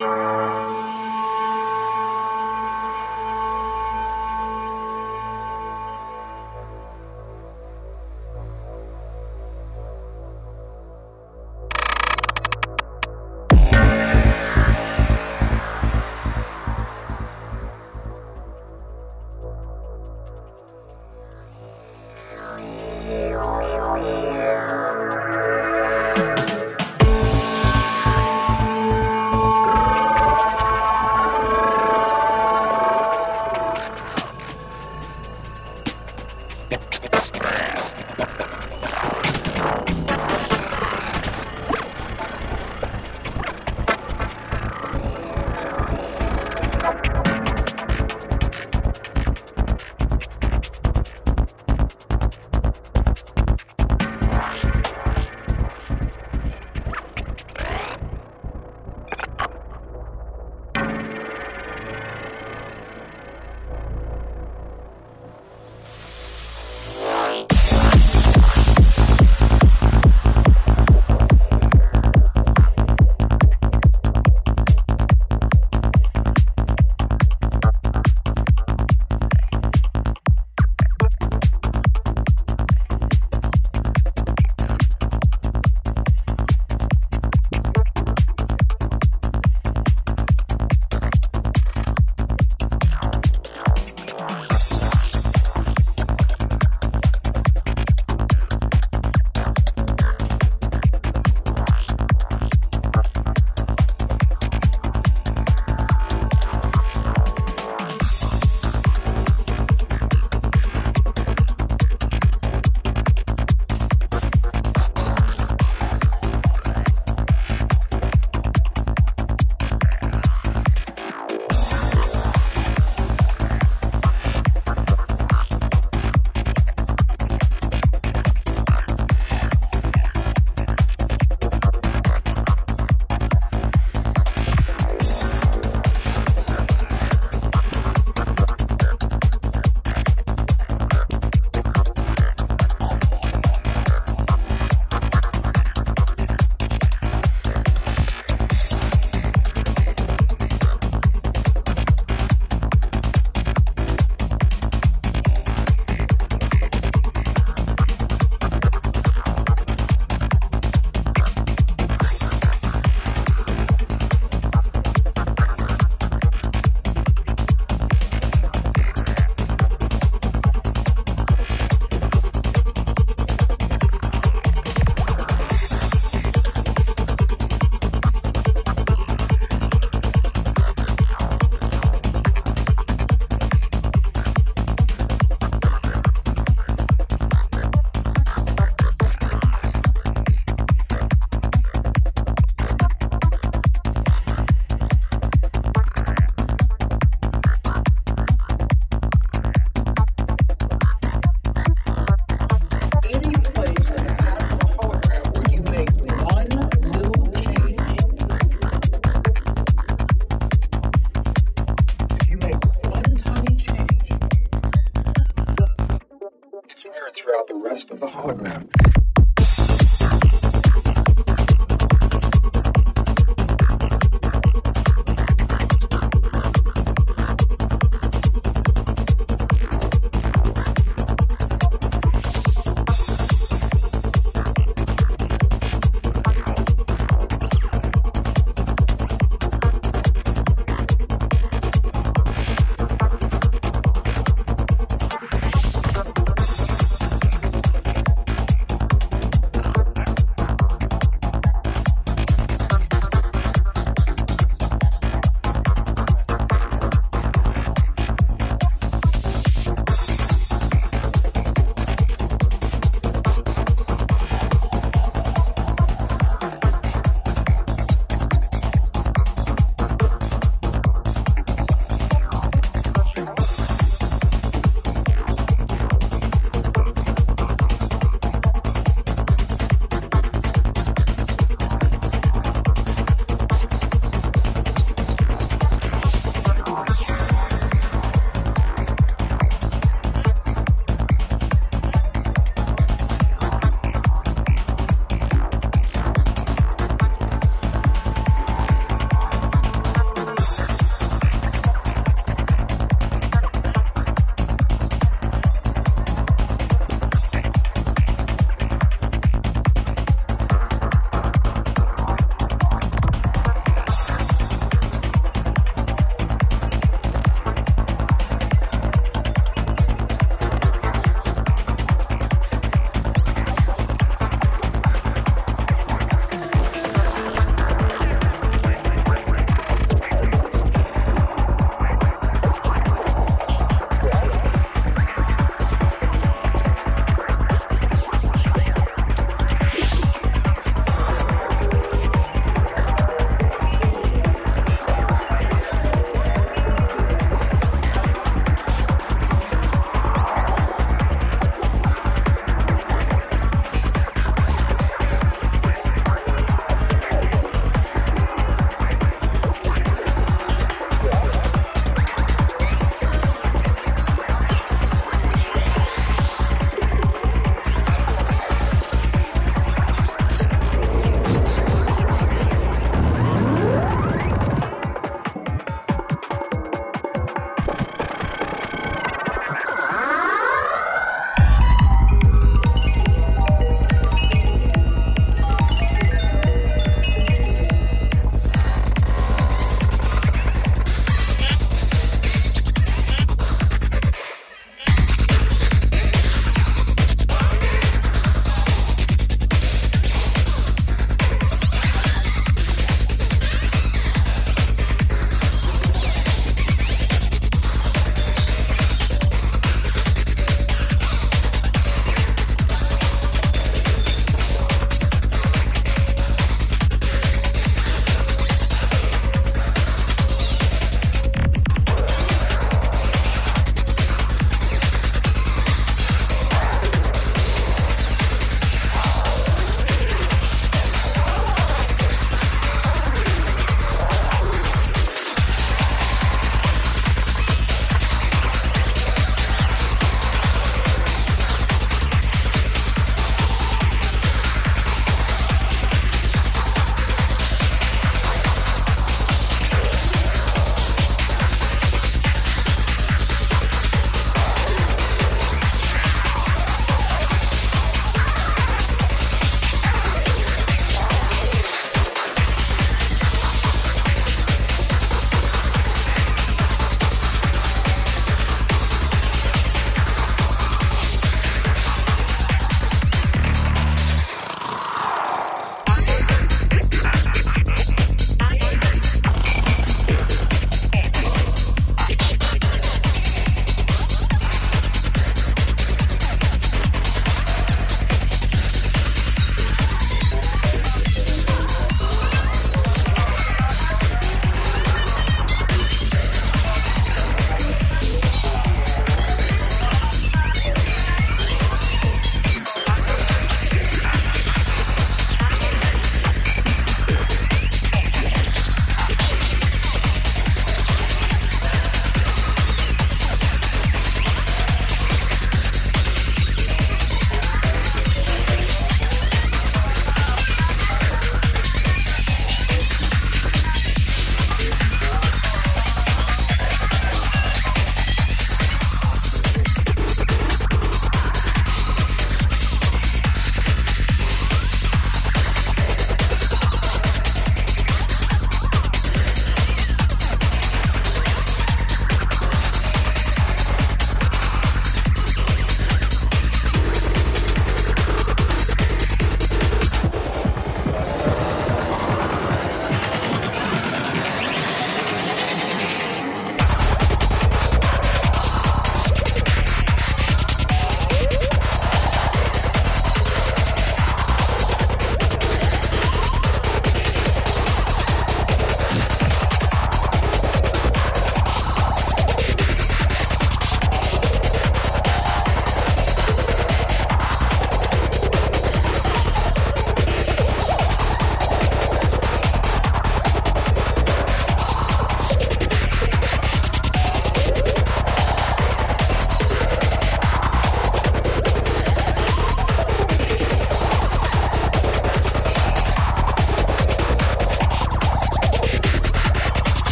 Any throughout the rest of the hologram.